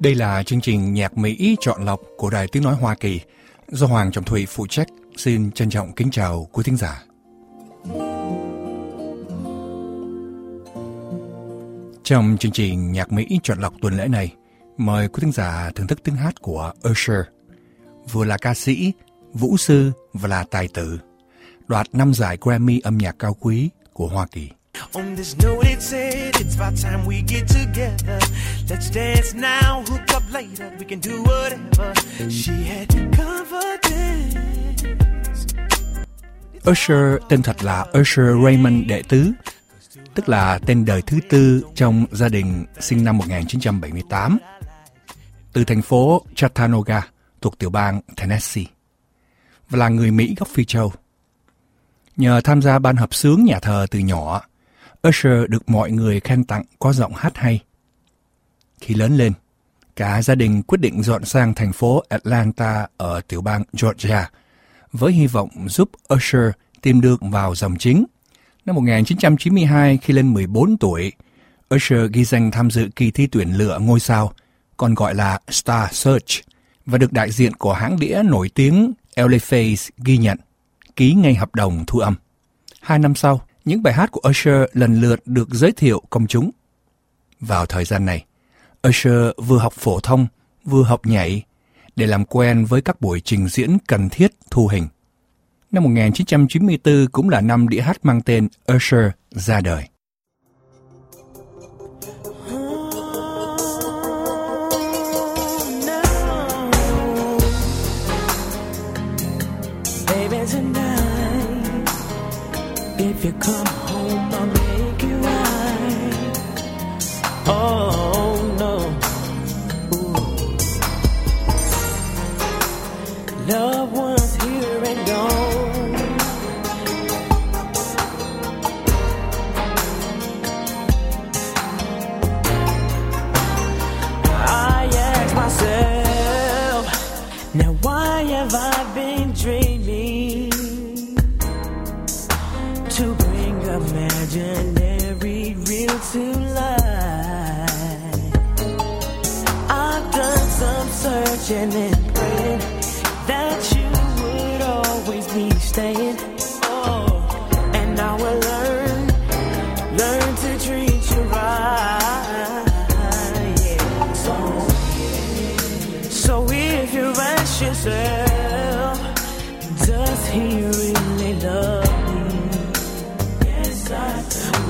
Đây là chương trình nhạc Mỹ chọn lọc của Đài Tiếng Nói Hoa Kỳ do Hoàng Trọng Thụy phụ trách. Xin trân trọng kính chào quý thính giả. Trong chương trình nhạc Mỹ chọn lọc tuần lễ này, mời quý thính giả thưởng thức tiếng hát của Usher, vừa là ca sĩ, vũ sư và là tài tử, đoạt năm giải Grammy âm nhạc cao quý của Hoa Kỳ. On this note, it said it's about time we get together. Let's dance now, hook up later. We can do whatever. She had confidence. Usher tên thật là Usher Raymond Đệ Tứ, tức là tên đời thứ tư trong gia đình sinh năm 1978, từ thành phố Chattanooga thuộc tiểu bang Tennessee, và là người Mỹ gốc Phi Châu. Nhờ tham gia ban hợp sướng nhà thờ từ nhỏ, Usher được mọi người khen tặng có giọng hát hay. Khi lớn lên, cả gia đình quyết định dọn sang thành phố Atlanta ở tiểu bang Georgia với hy vọng giúp Usher tìm được vào dòng chính. Năm 1992, khi lên 14 tuổi, Usher ghi danh tham dự kỳ thi tuyển lựa ngôi sao, còn gọi là Star Search, và được đại diện của hãng đĩa nổi tiếng LA Face ghi nhận, ký ngay hợp đồng thu âm. Hai năm sau, những bài hát của Usher lần lượt được giới thiệu công chúng. Vào thời gian này, Usher vừa học phổ thông, vừa học nhảy để làm quen với các buổi trình diễn cần thiết thu hình. Năm 1994 cũng là năm đĩa hát mang tên Usher ra đời. If you come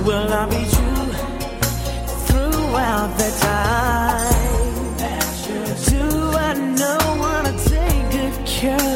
Will I be true throughout the time? Do I know how to take good care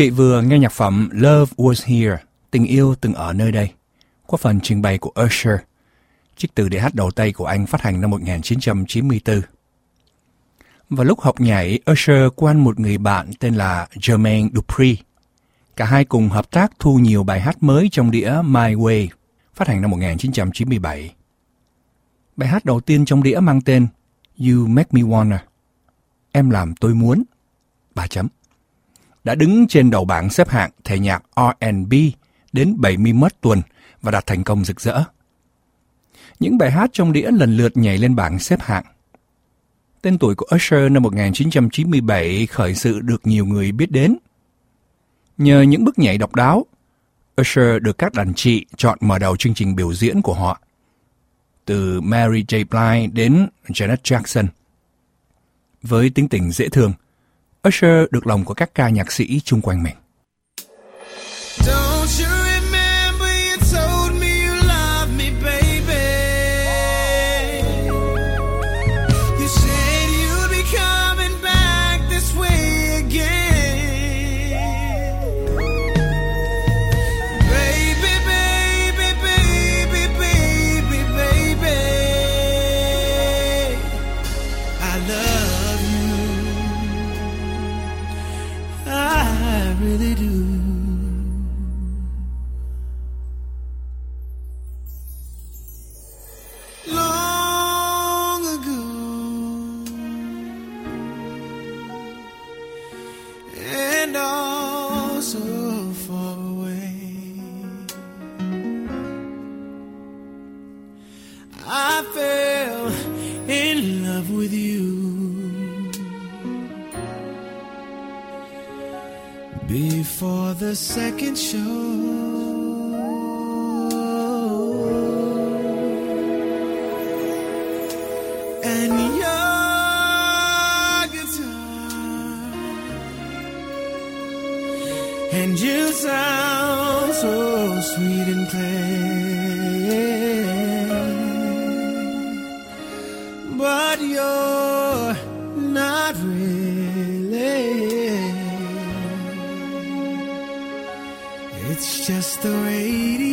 vị vừa nghe nhạc phẩm Love Was Here, Tình yêu từng ở nơi đây, qua phần trình bày của Usher. Trích từ để hát đầu tay của anh phát hành năm 1994. Vào lúc học nhảy, Usher quen một người bạn tên là Jermaine Dupri. Cả hai cùng hợp tác thu nhiều bài hát mới trong đĩa My Way, phát hành năm 1997. Bài hát đầu tiên trong đĩa mang tên You Make Me Wanna. Em làm tôi muốn. Ba chấm. Đã đứng trên đầu bảng xếp hạng thể nhạc R&B đến 71 tuần và đạt thành công rực rỡ. Những bài hát trong đĩa lần lượt nhảy lên bảng xếp hạng. Tên tuổi của Usher năm 1997 khởi sự được nhiều người biết đến. Nhờ những bước nhảy độc đáo, Usher được các đàn chị chọn mở đầu chương trình biểu diễn của họ. Từ Mary J. Blige đến Janet Jackson. Với tính tình dễ thương, Usher được lòng của các ca nhạc sĩ chung quanh mình. Before the second show. And your guitar, and you sound so sweet and clear, just the radio. Don't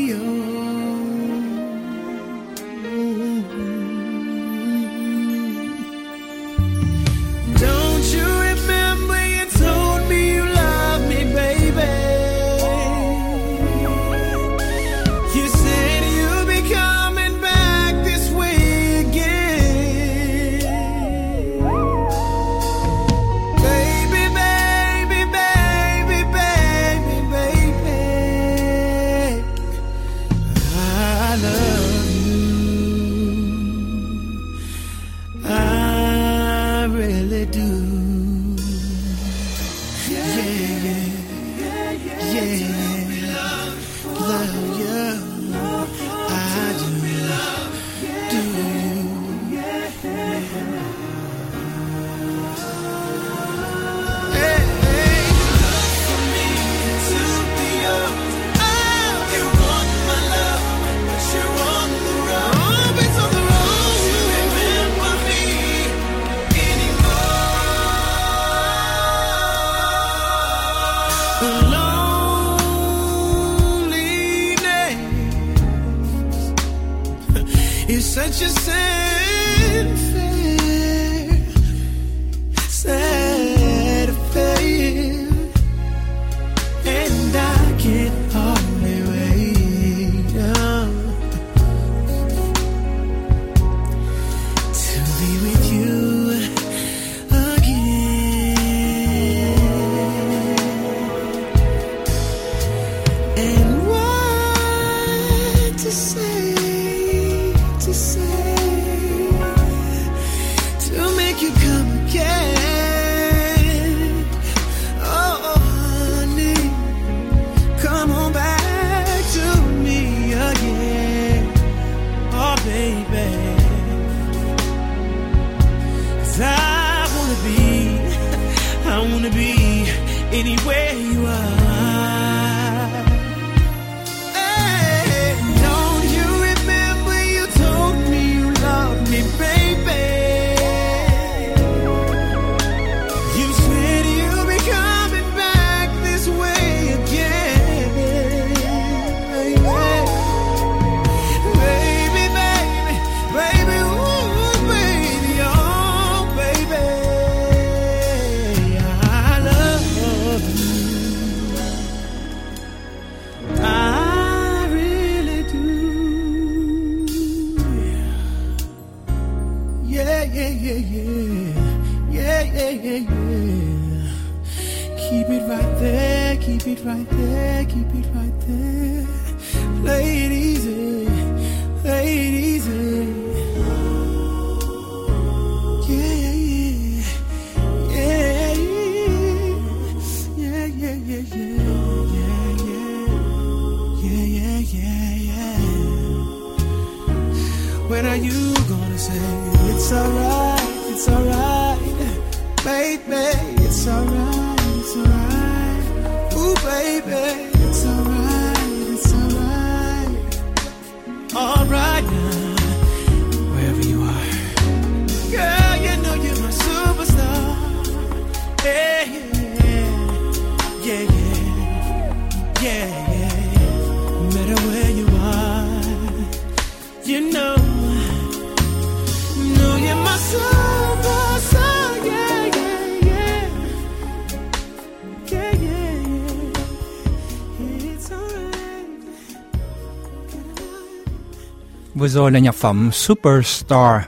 Vừa rồi là nhạc phẩm Superstar,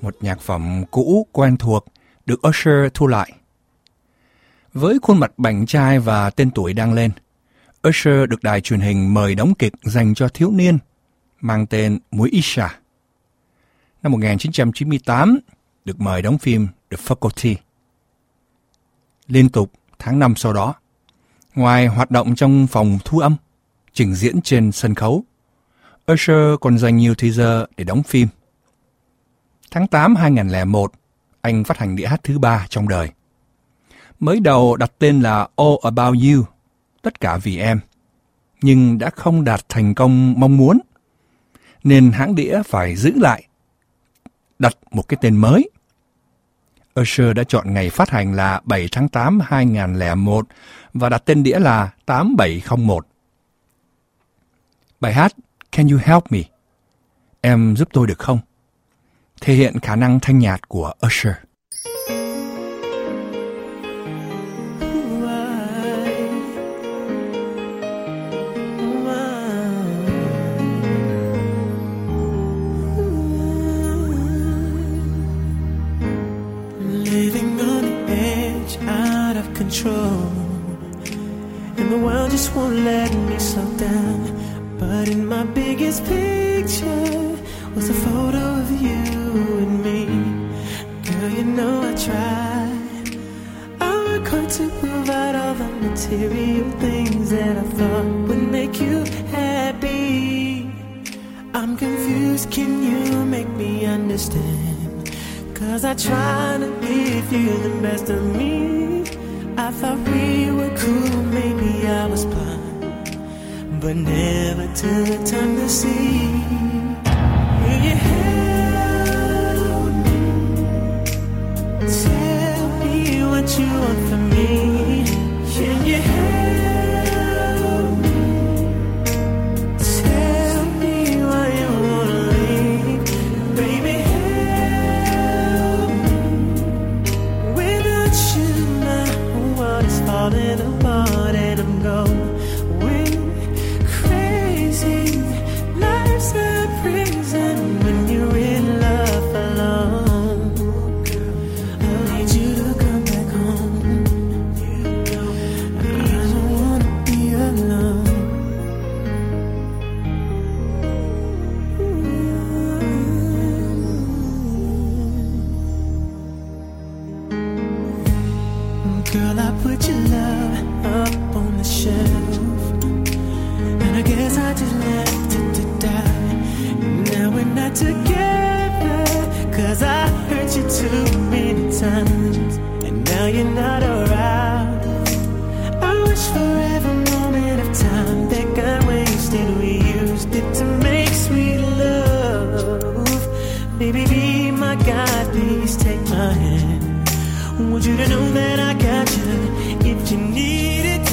một nhạc phẩm cũ quen thuộc được Usher thu lại. Với khuôn mặt bảnh trai và tên tuổi đang lên, Usher được đài truyền hình mời đóng kịch dành cho thiếu niên mang tên Muối Isha. Năm 1998, được mời đóng phim The Faculty. Liên tục tháng năm sau đó, ngoài hoạt động trong phòng thu âm, trình diễn trên sân khấu, Usher còn dành nhiều thời giờ để đóng phim. Tháng 8 2001, anh phát hành đĩa hát thứ ba trong đời. Mới đầu đặt tên là All About You, tất cả vì em, nhưng đã không đạt thành công mong muốn, nên hãng đĩa phải giữ lại, đặt một cái tên mới. Usher đã chọn ngày phát hành là 7 tháng 8 2001 và đặt tên đĩa là 8701. Bài hát Can You Help Me? Em giúp tôi được không? Thể hiện khả năng thanh nhạt của Usher. Control. And the world just won't let me slow down. But in my biggest picture was a photo of you and me. Girl, you know I tried. I work hard to provide all the material things that I thought would make you happy. I'm confused, can you make me understand? Cause I try to give you the best of me. I thought we were cool, maybe I was blind, but never took time to see. Will you help me? Tell me what you want Want you to know that I got you if you need it.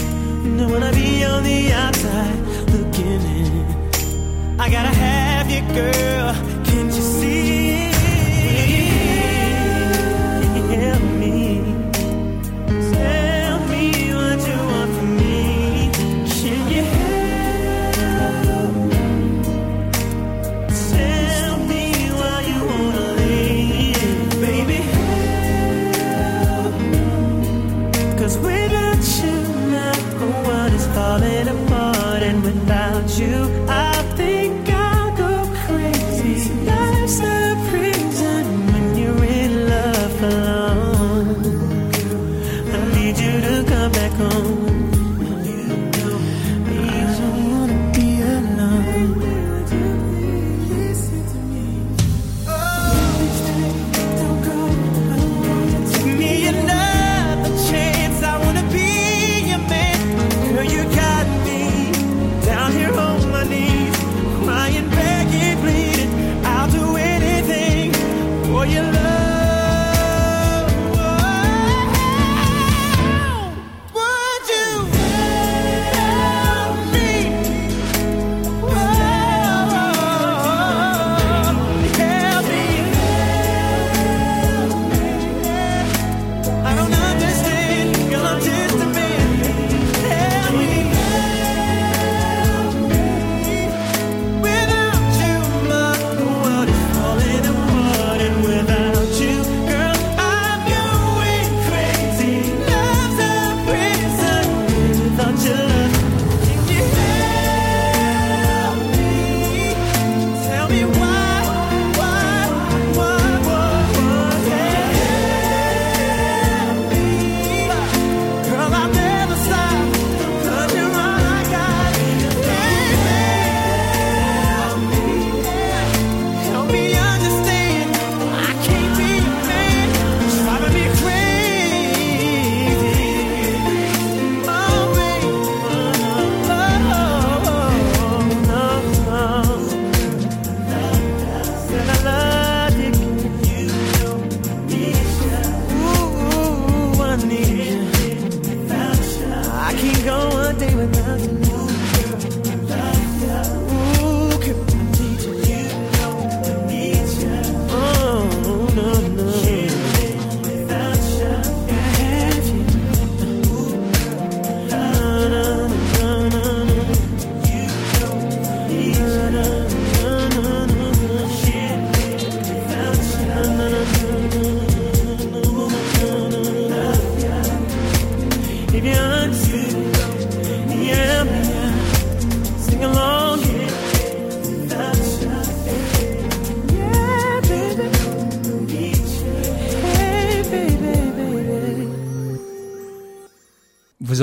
Don't wanna be on the outside looking in. I gotta have you, girl.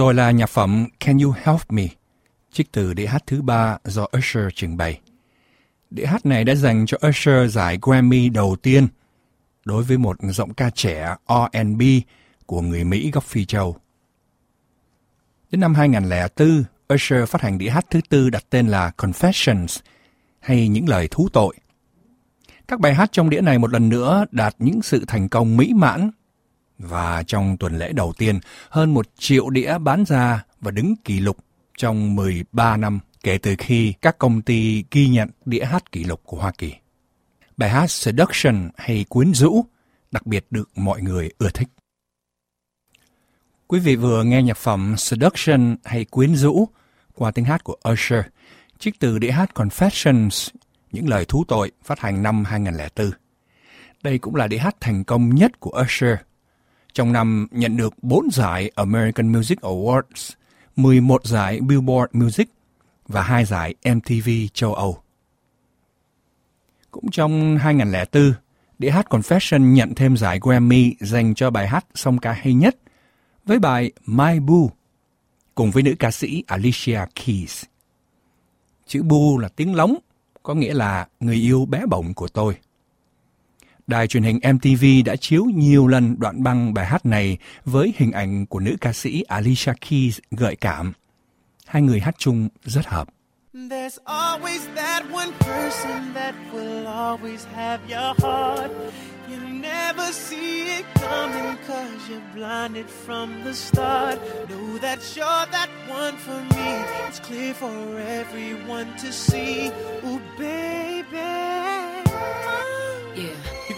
Rồi là nhạc phẩm Can You Help Me, trích từ đĩa hát thứ ba do Usher trình bày. Đĩa hát này đã dành cho Usher giải Grammy đầu tiên đối với một giọng ca trẻ R&B của người Mỹ gốc Phi Châu. Đến năm 2004, Usher phát hành đĩa hát thứ tư đặt tên là Confessions, hay những lời thú tội. Các bài hát trong đĩa này một lần nữa đạt những sự thành công mỹ mãn. Và trong tuần lễ đầu tiên, hơn một triệu đĩa bán ra và đứng kỷ lục trong 13 năm kể từ khi các công ty ghi nhận đĩa hát kỷ lục của Hoa Kỳ. Bài hát Seduction hay Quyến rũ đặc biệt được mọi người ưa thích. Quý vị vừa nghe nhạc phẩm Seduction hay Quyến rũ qua tiếng hát của Usher, trích từ đĩa hát Confessions, những lời thú tội phát hành năm 2004. Đây cũng là đĩa hát thành công nhất của Usher. Trong năm nhận được 4 giải American Music Awards, 11 giải Billboard Music và 2 giải MTV châu Âu. Cũng trong 2004, đĩa hát Confession nhận thêm giải Grammy dành cho bài hát song ca hay nhất với bài My Boo cùng với nữ ca sĩ Alicia Keys. Chữ Boo là tiếng lóng, có nghĩa là người yêu bé bỏng của tôi. Đài truyền hình MTV đã chiếu nhiều lần đoạn băng bài hát này với hình ảnh của nữ ca sĩ Alicia Keys gợi cảm. Hai người hát chung rất hợp. There's always that one person that will always have your heart. You never see it coming cause you're blinded from the start. Know that you're that one for me. It's clear for everyone to see. Ooh, baby.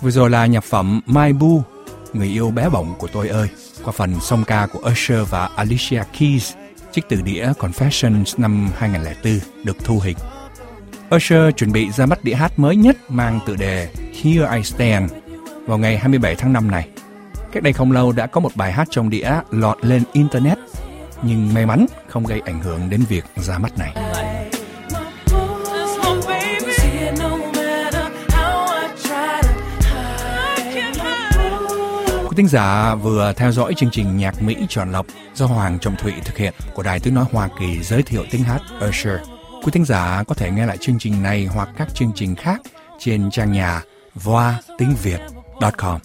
Vừa rồi là nhạc phẩm My Boo, người yêu bé bỏng của tôi ơi, qua phần song ca của Usher và Alicia Keys, trích từ đĩa Confessions năm 2004 được thu hình. Usher chuẩn bị ra mắt đĩa hát mới nhất mang tựa đề Here I Stand vào ngày 27 tháng 5 này. Cách đây không lâu đã có một bài hát trong đĩa lọt lên Internet, nhưng may mắn không gây ảnh hưởng đến việc ra mắt này. Thính giả vừa theo dõi chương trình nhạc Mỹ chọn lọc do Hoàng Trọng Thụy thực hiện của Đài Tiếng Nói Hoa Kỳ giới thiệu tiếng hát Usher. Quý thính giả có thể nghe lại chương trình này hoặc các chương trình khác trên trang nhà voa tiếng Việt.com.